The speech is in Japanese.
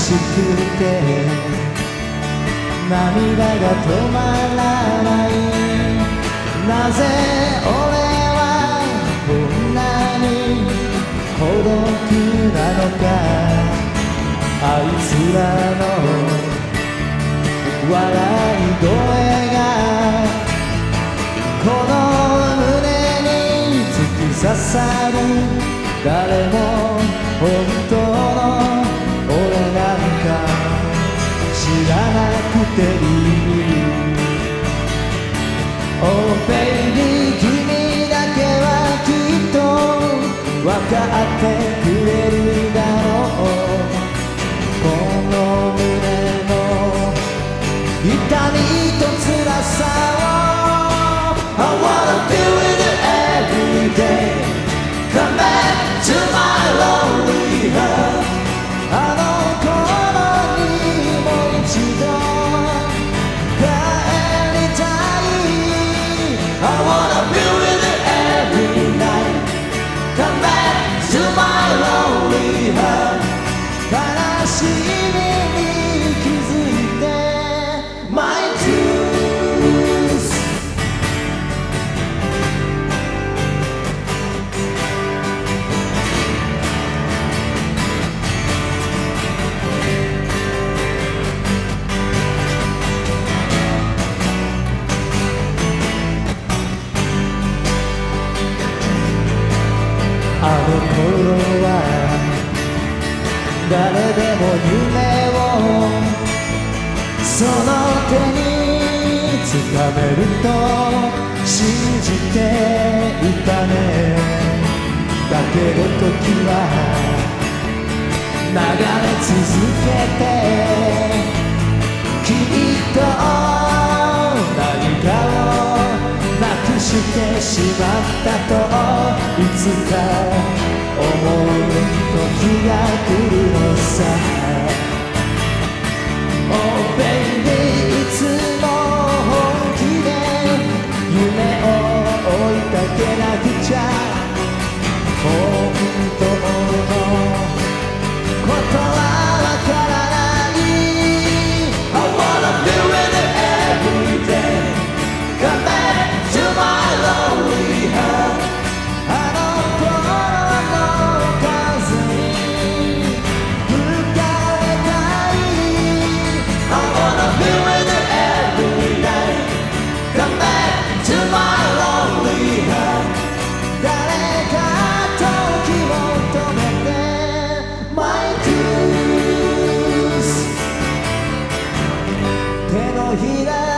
しくて涙が止まらないなぜ俺はこんなに孤独なのかあいつらの笑い声がこの胸に突き刺さる誰も本知らなくていい。Oh baby あの頃は誰でも夢をその手に掴めると信じていたね。だけど時は流れ続けてきっと何かをなくしてしまったといつか思う。時が来るのさ。Oh baby いつの開